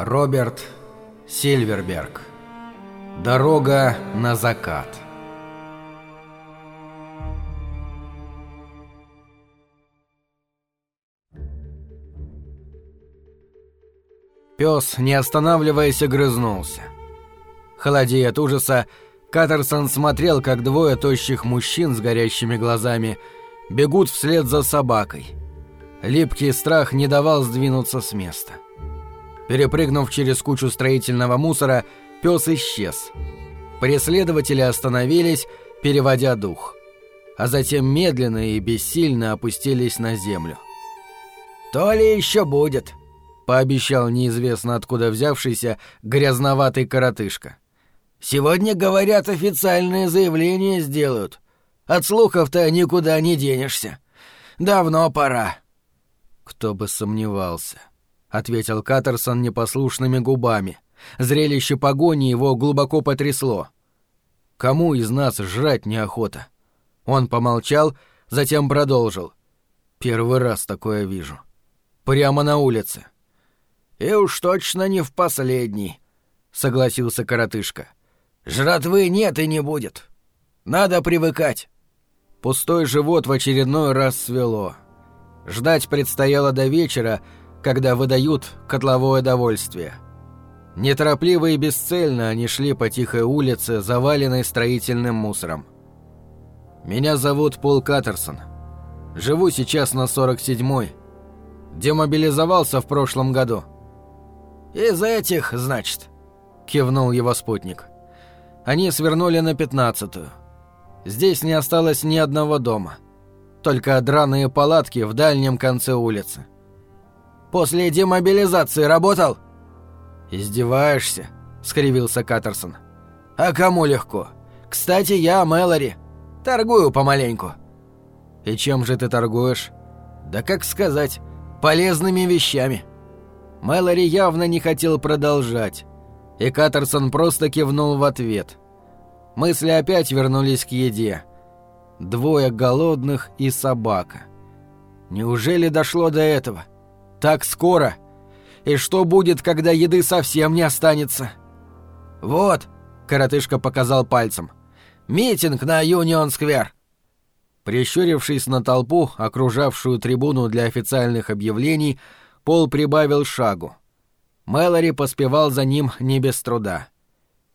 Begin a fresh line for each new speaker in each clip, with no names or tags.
Роберт Сильверберг. Дорога на закат. Пес, не останавливаясь, огрызнулся. Холодея от ужаса, Каттерсон смотрел, как двое тощих мужчин с горящими глазами бегут вслед за собакой. Липкий страх не давал сдвинуться с места. Перепрыгнув через кучу строительного мусора, пес исчез. Преследователи остановились, переводя дух. А затем медленно и бессильно опустились на землю.
«То ли еще будет», —
пообещал неизвестно откуда взявшийся грязноватый коротышка.
Сегодня, говорят, официальное заявление сделают. От слухов-то никуда не денешься. Давно пора.
Кто бы сомневался, ответил Каттерсон непослушными губами. Зрелище погони его глубоко потрясло. Кому из нас жрать неохота? Он помолчал, затем продолжил. Первый раз такое вижу. Прямо на улице.
И уж точно не в последний, согласился коротышка. Жратвы нет и не будет. Надо привыкать.
Пустой живот в очередной раз свело. Ждать предстояло до вечера, когда выдают котловое довольствие. Неторопливо и бесцельно они шли по тихой улице, заваленной строительным мусором. «Меня зовут Пол Каттерсон. Живу сейчас на 47-й. Демобилизовался в прошлом году».
«Из этих, значит?»
— кивнул его спутник. Они свернули на пятнадцатую. Здесь не осталось ни одного дома. Только драные палатки в дальнем конце улицы.
«После демобилизации работал?»
«Издеваешься?» — скривился Каттерсон.
«А кому легко? Кстати, я Мэлори. Торгую помаленьку».
«И чем же ты торгуешь?»
«Да как сказать, полезными вещами».
Мэлори явно не хотел продолжать и Каттерсон просто кивнул в ответ. Мысли опять вернулись к еде. Двое голодных и собака. Неужели дошло до этого? Так скоро? И что будет, когда еды совсем не останется?
«Вот», — коротышка показал пальцем, — «митинг на Юнион-сквер».
Прищурившись на толпу, окружавшую трибуну для официальных объявлений, Пол прибавил шагу. Мэлори поспевал за ним не без труда.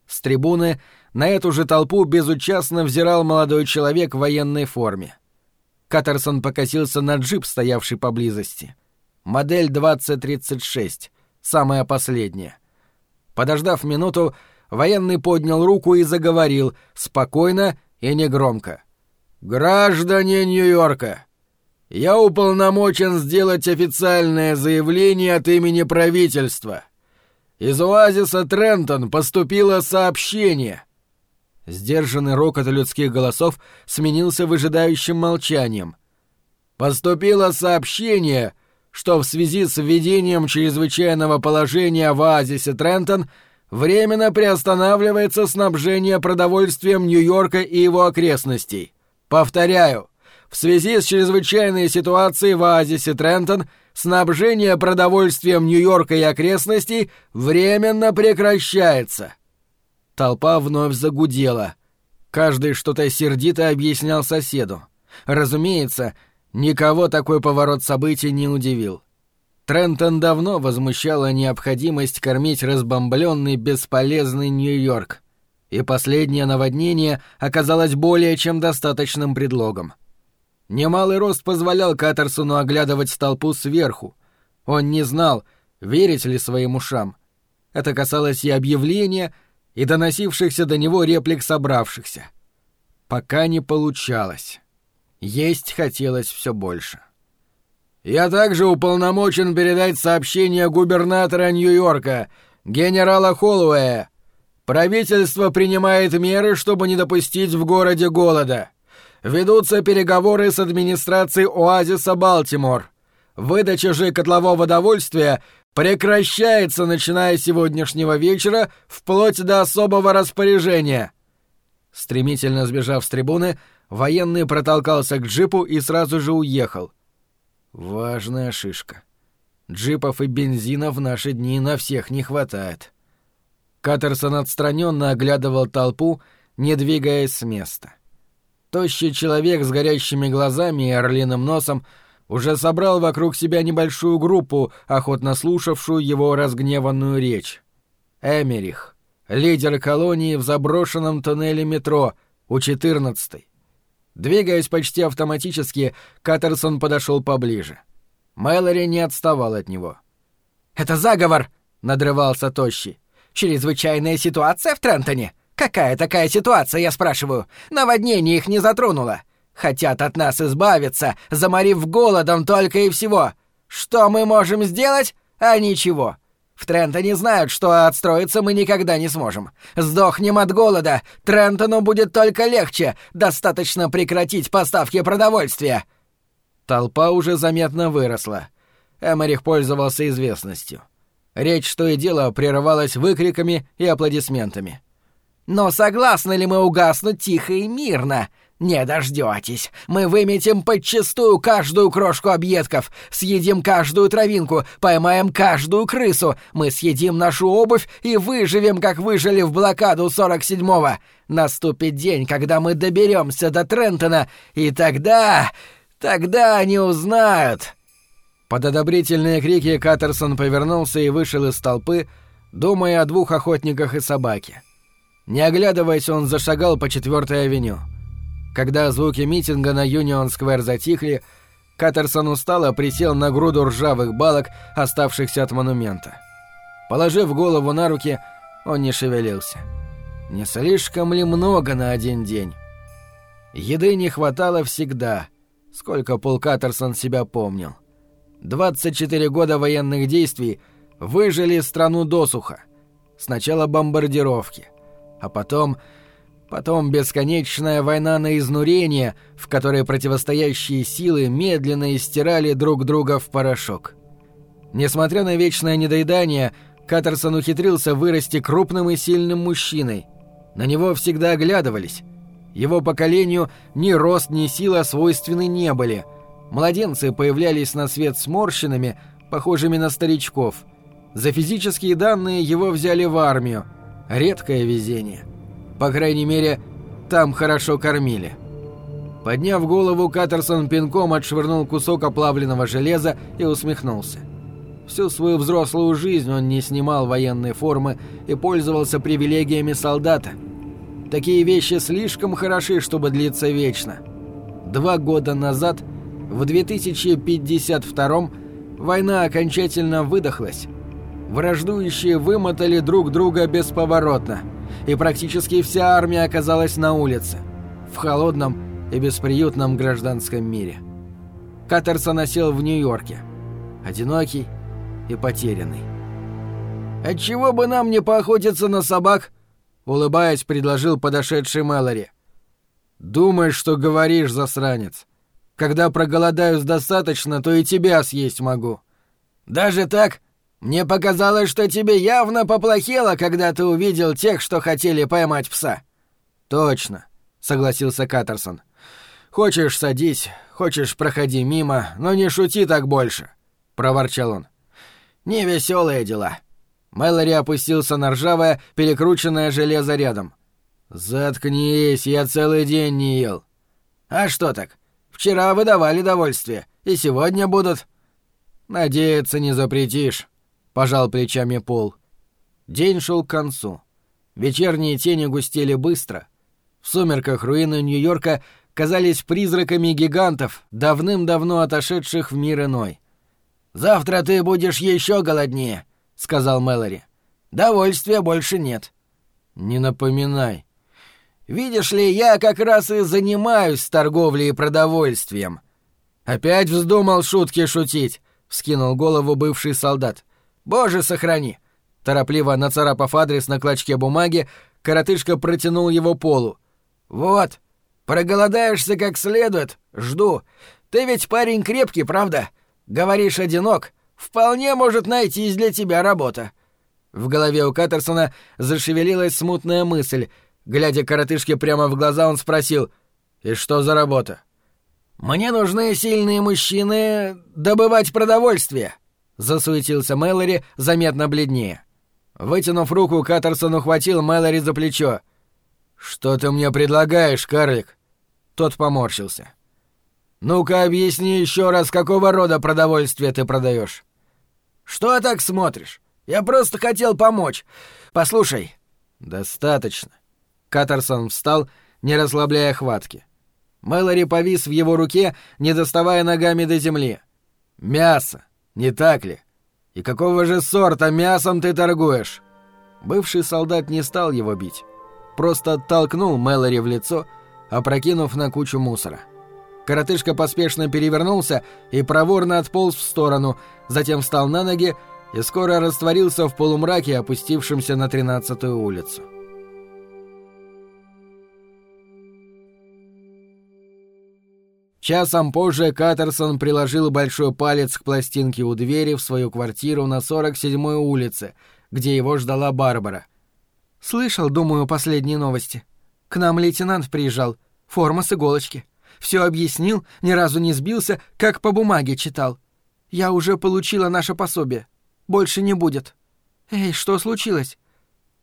С трибуны на эту же толпу безучастно взирал молодой человек в военной форме. Каттерсон покосился на джип, стоявший поблизости. Модель 2036, самая последняя. Подождав минуту, военный поднял руку и заговорил, спокойно и негромко. «Граждане Нью-Йорка! я уполномочен сделать официальное заявление от имени правительства. Из оазиса Трентон поступило сообщение. Сдержанный рокот людских голосов сменился выжидающим молчанием. Поступило сообщение, что в связи с введением чрезвычайного положения в оазисе Трентон временно приостанавливается снабжение продовольствием Нью-Йорка и его окрестностей. Повторяю, в связи с чрезвычайной ситуацией в оазисе Трентон снабжение продовольствием Нью-Йорка и окрестностей временно прекращается. Толпа вновь загудела. Каждый что-то сердито объяснял соседу. Разумеется, никого такой поворот событий не удивил. Трентон давно возмущала необходимость кормить разбомбленный бесполезный Нью-Йорк, и последнее наводнение оказалось более чем достаточным предлогом. Немалый рост позволял Каттерсону оглядывать толпу сверху. Он не знал, верить ли своим ушам. Это касалось и объявления, и доносившихся до него реплик собравшихся. Пока не получалось. Есть хотелось все больше. «Я также уполномочен передать сообщение губернатора Нью-Йорка, генерала Холлоуэя. Правительство принимает меры, чтобы не допустить в городе голода ведутся переговоры с администрацией оазиса Балтимор. Выдача же котлового довольствия прекращается, начиная с сегодняшнего вечера, вплоть до особого распоряжения. Стремительно сбежав с трибуны, военный протолкался к джипу и сразу же уехал. Важная шишка. Джипов и бензина в наши дни на всех не хватает. Каттерсон отстраненно оглядывал толпу, не двигаясь с места. Тощий человек с горящими глазами и орлиным носом уже собрал вокруг себя небольшую группу, охотно слушавшую его разгневанную речь. Эмерих, лидер колонии в заброшенном туннеле метро у 14-й. Двигаясь почти автоматически, Каттерсон подошел поближе. Мэлори не отставал от него.
«Это заговор!» — надрывался Тощий. «Чрезвычайная ситуация в Трентоне? Какая такая ситуация, я спрашиваю? Наводнение их не затронуло. Хотят от нас избавиться, заморив голодом только и всего. Что мы можем сделать? А ничего. В Трентоне знают, что отстроиться мы никогда не сможем. Сдохнем от голода. Трентону будет только легче. Достаточно прекратить поставки продовольствия.
Толпа уже заметно выросла. Эмерих пользовался известностью. Речь, что и дело, прерывалась выкриками и аплодисментами.
«Но согласны ли мы угаснуть тихо и мирно? Не дождётесь. Мы выметим подчистую каждую крошку объедков, съедим каждую травинку, поймаем каждую крысу. Мы съедим нашу обувь и выживем, как выжили в блокаду 47-го. Наступит день, когда мы доберемся до Трентона, и тогда... тогда они узнают».
Под одобрительные крики Каттерсон повернулся и вышел из толпы, думая о двух охотниках и собаке. Не оглядываясь, он зашагал по четвертой авеню. Когда звуки митинга на Юнион-сквер затихли, Каттерсон устало присел на груду ржавых балок, оставшихся от монумента. Положив голову на руки, он не шевелился. Не слишком ли много на один день? Еды не хватало всегда, сколько Пол Каттерсон себя помнил. 24 года военных действий выжили страну досуха. Сначала бомбардировки, а потом Потом бесконечная война на изнурение, в которой противостоящие силы медленно истирали друг друга в порошок. Несмотря на вечное недоедание, Каттерсон ухитрился вырасти крупным и сильным мужчиной. На него всегда оглядывались. Его поколению ни рост, ни сила свойственны не были. Младенцы появлялись на свет сморщенными, похожими на старичков. За физические данные его взяли в армию. Редкое везение. По крайней мере, там хорошо кормили. Подняв голову, Каттерсон пинком отшвырнул кусок оплавленного железа и усмехнулся. Всю свою взрослую жизнь он не снимал военной формы и пользовался привилегиями солдата. Такие вещи слишком хороши, чтобы длиться вечно. Два года назад, в 2052 война окончательно выдохлась. Враждующие вымотали друг друга бесповоротно – и практически вся армия оказалась на улице, в холодном и бесприютном гражданском мире. Каттерсон осел в Нью-Йорке, одинокий и потерянный.
«Отчего бы нам не поохотиться на собак?» — улыбаясь, предложил подошедший Мэлори.
«Думаешь, что говоришь, засранец. Когда проголодаюсь достаточно, то и тебя съесть могу».
«Даже так?» Мне показалось, что тебе явно поплохело, когда ты увидел тех, что хотели поймать пса».
«Точно», — согласился Каттерсон. «Хочешь, садись, хочешь, проходи мимо, но не шути так больше», — проворчал он.
«Невесёлые дела».
Мэлори опустился на ржавое, перекрученное железо рядом. «Заткнись, я целый день не ел».
«А что так? Вчера выдавали довольствие, и сегодня будут...»
«Надеяться не запретишь». — пожал плечами Пол. День шел к концу. Вечерние тени густели быстро. В сумерках руины Нью-Йорка казались призраками гигантов, давным-давно отошедших в мир иной.
«Завтра ты будешь еще голоднее», — сказал Мэлори. «Довольствия больше нет».
«Не напоминай».
«Видишь ли, я как раз и занимаюсь торговлей и продовольствием».
«Опять вздумал шутки шутить», — вскинул голову бывший солдат.
Боже, сохрани!»
Торопливо нацарапав адрес на клочке бумаги, коротышка протянул его полу.
«Вот, проголодаешься как следует, жду. Ты ведь парень крепкий, правда? Говоришь, одинок. Вполне может найтись для тебя работа».
В голове у Каттерсона зашевелилась смутная мысль. Глядя коротышке прямо в глаза, он спросил, «И что за работа?»
«Мне нужны сильные мужчины добывать продовольствие»,
засуетился Мэлори, заметно бледнее. Вытянув руку, Каттерсон ухватил Мэлори за плечо. «Что ты мне предлагаешь, карлик?» Тот поморщился. «Ну-ка объясни еще раз, какого рода продовольствие ты продаешь. «Что так смотришь? Я просто хотел помочь. Послушай». «Достаточно». Каттерсон встал, не расслабляя хватки. Мэлори повис в его руке, не доставая ногами до земли. «Мясо, не так ли? И какого же сорта мясом ты торгуешь?» Бывший солдат не стал его бить. Просто оттолкнул Мэлори в лицо, опрокинув на кучу мусора. Коротышка поспешно перевернулся и проворно отполз в сторону, затем встал на ноги и скоро растворился в полумраке, опустившемся на тринадцатую улицу. Часом позже Каттерсон приложил большой палец к пластинке у двери в свою квартиру на 47-й улице, где его ждала Барбара.
«Слышал, думаю, последние новости. К нам лейтенант приезжал. Форма с иголочки. Все объяснил, ни разу не сбился, как по бумаге читал. Я уже получила наше пособие. Больше не будет. Эй, что случилось?»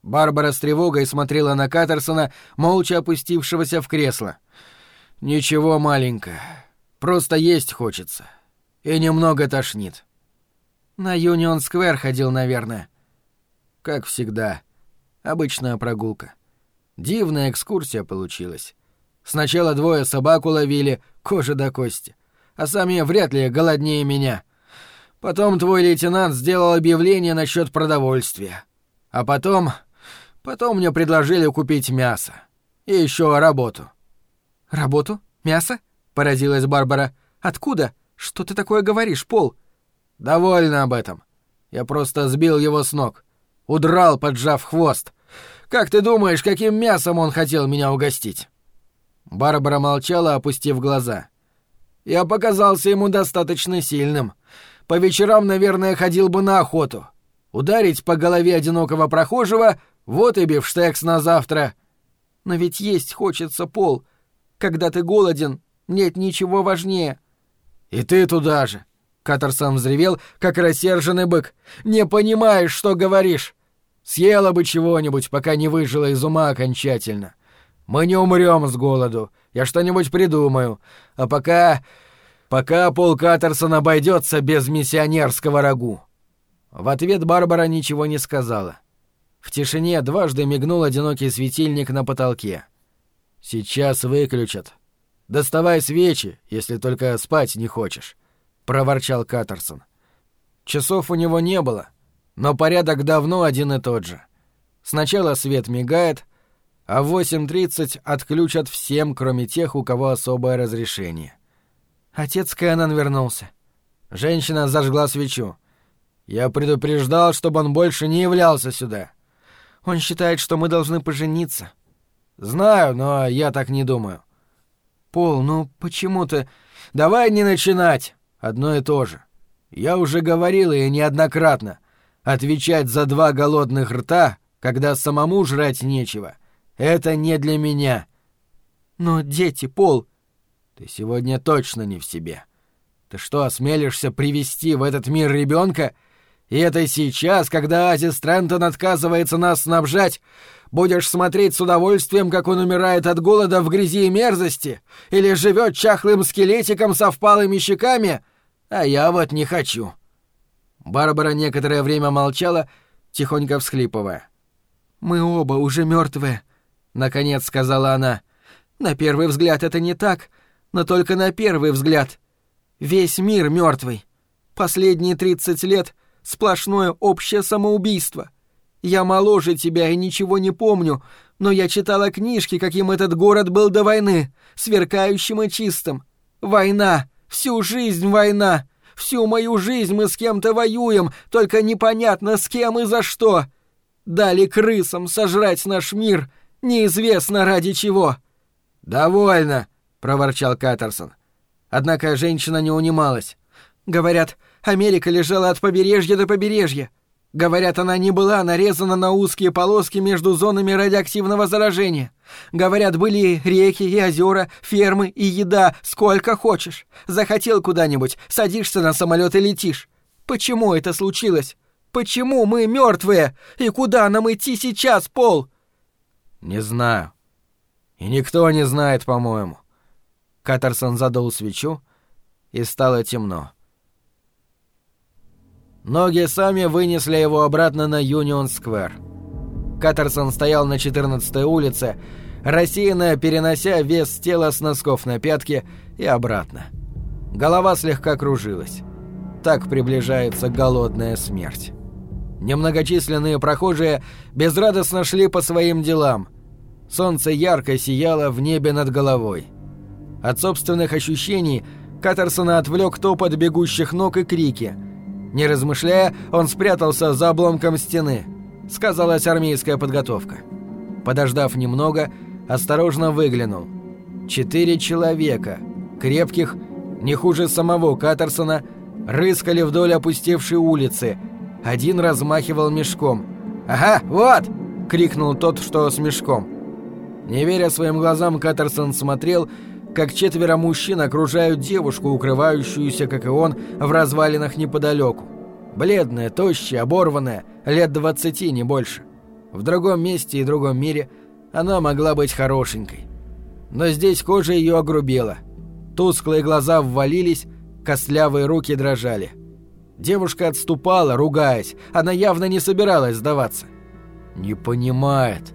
Барбара с тревогой смотрела на Каттерсона, молча опустившегося в кресло. — «Ничего, маленькая. Просто есть хочется. И немного тошнит».
«На Юнион-сквер ходил, наверное».
«Как всегда. Обычная прогулка. Дивная экскурсия получилась. Сначала двое собак уловили, кожа до кости. А сами вряд ли голоднее меня. Потом твой лейтенант сделал объявление насчет продовольствия. А потом... Потом мне предложили купить мясо. И еще работу».
«Работу? Мясо?» — поразилась Барбара. «Откуда? Что ты такое говоришь, Пол?»
«Довольно об этом. Я просто сбил его с ног. Удрал, поджав хвост. Как ты думаешь, каким мясом он хотел меня угостить?» Барбара молчала, опустив глаза. «Я показался ему достаточно сильным. По вечерам, наверное, ходил бы на охоту. Ударить по голове одинокого прохожего — вот и бифштекс на завтра».
«Но ведь есть хочется, Пол. Когда ты голоден, нет ничего важнее».
«И ты туда же!» Каттерсон взревел, как рассерженный бык. «Не понимаешь, что говоришь! Съела бы чего-нибудь, пока не выжила из ума окончательно. Мы не умрем с голоду. Я что-нибудь придумаю. А пока... Пока Пол Каттерсон обойдется без миссионерского рагу». В ответ Барбара ничего не сказала. В тишине дважды мигнул одинокий светильник на потолке. «Сейчас выключат. Доставай свечи, если только спать не хочешь», — проворчал Каттерсон. Часов у него не было, но порядок давно один и тот же. Сначала свет мигает, а в 8.30 отключат всем, кроме тех, у кого особое разрешение.
Отец Кэнон вернулся.
Женщина зажгла свечу. Я предупреждал, чтобы он больше не являлся сюда.
Он считает, что мы должны пожениться.
«Знаю, но я так не думаю».
«Пол, ну почему ты...»
«Давай не начинать. Одно и то же. Я уже говорил и неоднократно. Отвечать за два голодных рта, когда самому жрать нечего, это не для меня».
«Но дети, Пол...»
«Ты сегодня точно не в себе. Ты что, осмелишься привести в этот мир ребенка? И это сейчас, когда Азис Трентон отказывается нас снабжать...» Будешь смотреть с удовольствием, как он умирает от голода в грязи и мерзости? Или живет чахлым скелетиком со впалыми щеками? А я вот не хочу». Барбара некоторое время молчала, тихонько всхлипывая.
«Мы оба уже мертвые», — наконец сказала она. «На первый взгляд это не так, но только на первый взгляд. Весь мир мертвый. Последние тридцать лет — сплошное общее самоубийство». Я моложе тебя и ничего не помню, но я читала книжки, каким этот город был до войны, сверкающим и чистым. Война! Всю жизнь война! Всю мою жизнь мы с кем-то воюем, только непонятно с кем и за что. Дали крысам сожрать наш мир, неизвестно ради чего».
«Довольно», — проворчал Каттерсон. Однако женщина не унималась.
«Говорят, Америка лежала от побережья до побережья. Говорят, она не была нарезана на узкие полоски между зонами радиоактивного заражения. Говорят, были реки и озера, фермы и еда, сколько хочешь. Захотел куда-нибудь, садишься на самолет и летишь. Почему это случилось? Почему мы мертвые? И куда нам идти сейчас, Пол?
Не знаю. И никто не знает, по-моему. Каттерсон задул свечу, и стало темно. Ноги сами вынесли его обратно на Юнион-сквер. Каттерсон стоял на 14-й улице, рассеянно перенося вес тела с носков на пятки и обратно. Голова слегка кружилась. Так приближается голодная смерть. Немногочисленные прохожие безрадостно шли по своим делам. Солнце ярко сияло в небе над головой. От собственных ощущений Каттерсона отвлек топот бегущих ног и крики. Не размышляя, он спрятался за обломком стены. Сказалась армейская подготовка. Подождав немного, осторожно выглянул. Четыре человека, крепких, не хуже самого Каттерсона, рыскали вдоль опустевшей улицы. Один размахивал мешком. «Ага, вот!» — крикнул тот, что с мешком. Не веря своим глазам, Каттерсон смотрел, как четверо мужчин окружают девушку, укрывающуюся, как и он, в развалинах неподалеку. Бледная, тощая, оборванная, лет двадцати, не больше. В другом месте и другом мире она могла быть хорошенькой. Но здесь кожа ее огрубела. Тусклые глаза ввалились, костлявые руки дрожали. Девушка отступала, ругаясь. Она явно не собиралась сдаваться. «Не понимает.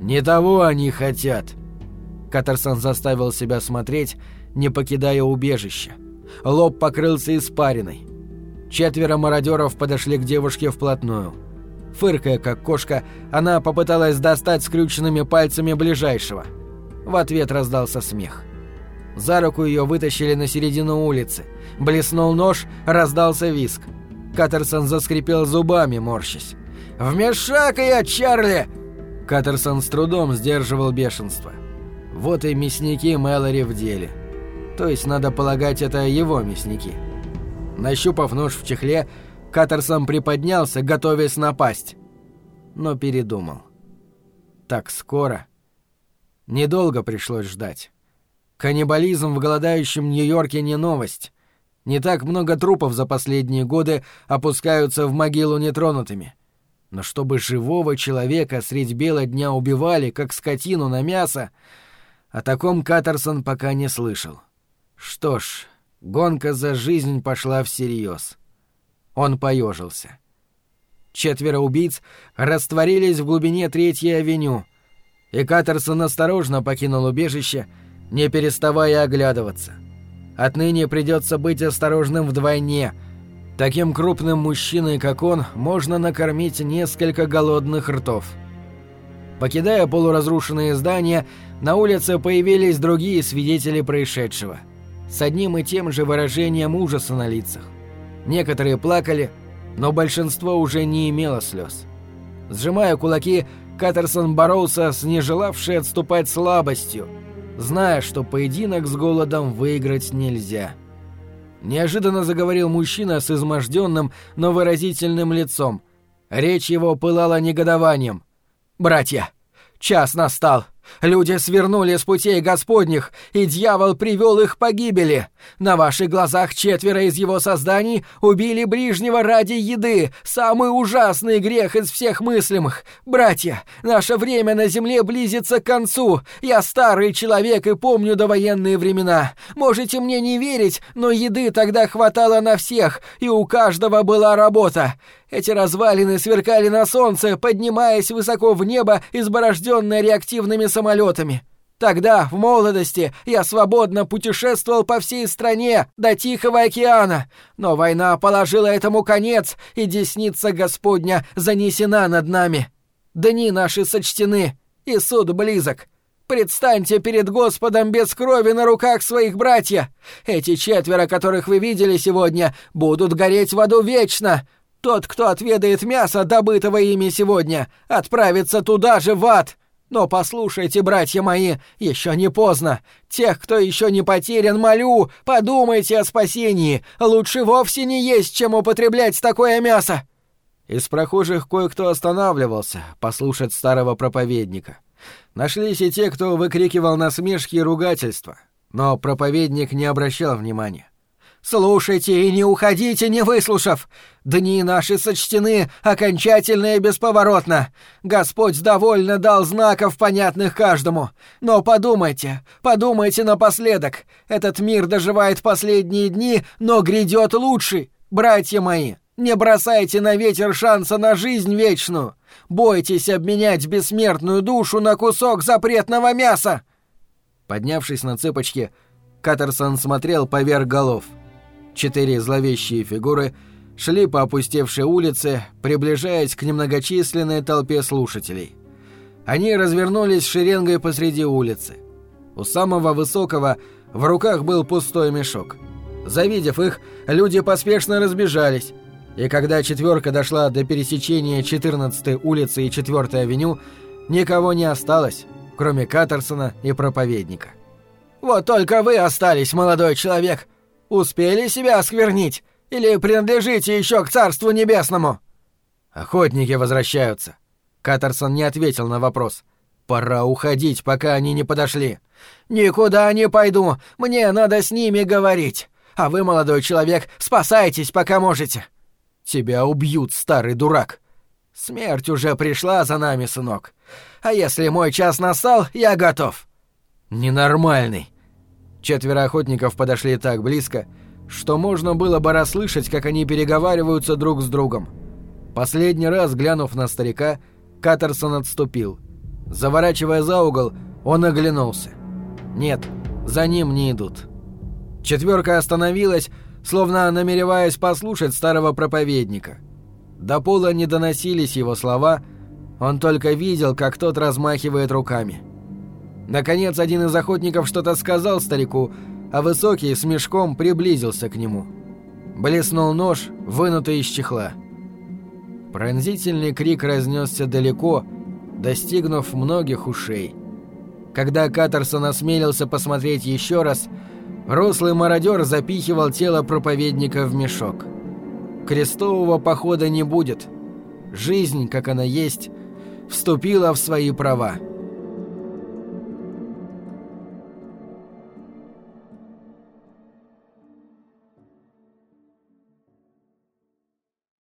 Не того они хотят». Каттерсон заставил себя смотреть, не покидая убежища. Лоб покрылся испариной. Четверо мародеров подошли к девушке вплотную. Фыркая, как кошка, она попыталась достать скрюченными пальцами ближайшего. В ответ раздался смех. За руку ее вытащили на середину улицы. Блеснул нож, раздался виск. Каттерсон заскрипел зубами, морщась. «Вмешак я, Чарли!» Каттерсон с трудом сдерживал бешенство. Вот и мясники Мэлори в деле. То есть, надо полагать, это его мясники. Нащупав нож в чехле, Каттерсон приподнялся, готовясь напасть. Но передумал. Так скоро. Недолго пришлось ждать. Каннибализм в голодающем Нью-Йорке не новость. Не так много трупов за последние годы опускаются в могилу нетронутыми. Но чтобы живого человека средь бела дня убивали, как скотину на мясо, о таком Каттерсон пока не слышал. Что ж, гонка за жизнь пошла всерьез. Он поежился. Четверо убийц растворились в глубине Третьей авеню, и Каттерсон осторожно покинул убежище, не переставая оглядываться. Отныне придется быть осторожным вдвойне. Таким крупным мужчиной, как он, можно накормить несколько голодных ртов. Покидая полуразрушенные здания, на улице появились другие свидетели происшедшего. С одним и тем же выражением ужаса на лицах. Некоторые плакали, но большинство уже не имело слез. Сжимая кулаки, Каттерсон боролся с нежелавшей отступать слабостью, зная, что поединок с голодом выиграть нельзя. Неожиданно заговорил мужчина с изможденным, но выразительным лицом. Речь его пылала негодованием. «Братья, час настал. Люди свернули с путей Господних, и дьявол привел их к погибели. На ваших глазах четверо из его созданий убили ближнего ради еды, самый ужасный грех из всех мыслимых. Братья, наше время на земле близится к концу. Я старый человек и помню довоенные времена. Можете мне не верить, но еды тогда хватало на всех, и у каждого была работа. Эти развалины сверкали на солнце, поднимаясь высоко в небо, изборожденное реактивными самолетами. Тогда, в молодости, я свободно путешествовал по всей стране до Тихого океана, но война положила этому конец, и десница Господня занесена над нами. Дни наши сочтены, и суд близок. Предстаньте перед Господом без крови на руках своих братья. Эти четверо, которых вы видели сегодня, будут гореть в аду вечно. Тот, кто отведает мясо, добытого ими сегодня, отправится туда же в ад. Но послушайте, братья мои, еще не поздно. Тех, кто еще не потерян, молю, подумайте о спасении. Лучше вовсе не есть, чем употреблять такое мясо. Из прохожих кое-кто останавливался послушать старого проповедника. Нашлись и те, кто выкрикивал насмешки и ругательства, но проповедник не обращал внимания.
Слушайте и не уходите, не выслушав. Дни наши сочтены окончательно и бесповоротно. Господь довольно дал знаков, понятных каждому. Но подумайте, подумайте напоследок. Этот мир доживает последние дни, но грядет лучший. Братья мои, не бросайте на ветер шанса на жизнь вечную. Бойтесь обменять бессмертную душу на кусок запретного мяса.
Поднявшись на цыпочки, Каттерсон смотрел поверх голов — Четыре зловещие фигуры шли по опустевшей улице, приближаясь к немногочисленной толпе слушателей. Они развернулись шеренгой посреди улицы. У самого высокого в руках был пустой мешок. Завидев их, люди поспешно разбежались, и когда четверка дошла до пересечения 14-й улицы и 4-й авеню, никого не осталось, кроме Каттерсона и проповедника.
«Вот только вы остались, молодой человек!» Успели себя осквернить? Или принадлежите еще к Царству Небесному?»
«Охотники возвращаются». Каттерсон не ответил на вопрос. «Пора уходить, пока они не подошли».
«Никуда не пойду. Мне надо с ними говорить. А вы, молодой человек, спасайтесь, пока можете».
«Тебя убьют, старый дурак».
«Смерть уже пришла за нами, сынок. А если мой час настал, я готов».
«Ненормальный». Четверо охотников подошли так близко, что можно было бы расслышать, как они переговариваются друг с другом. Последний раз, глянув на старика, Каттерсон отступил. Заворачивая за угол, он оглянулся. Нет, за ним не идут. Четверка остановилась, словно намереваясь послушать старого проповедника. До пола не доносились его слова, он только видел, как тот размахивает руками. Наконец, один из охотников что-то сказал старику, а высокий с мешком приблизился к нему. Блеснул нож, вынутый из чехла. Пронзительный крик разнесся далеко, достигнув многих ушей. Когда Каттерсон осмелился посмотреть еще раз, рослый мародер запихивал тело проповедника в мешок. Крестового похода не будет. Жизнь, как она есть, вступила в свои права.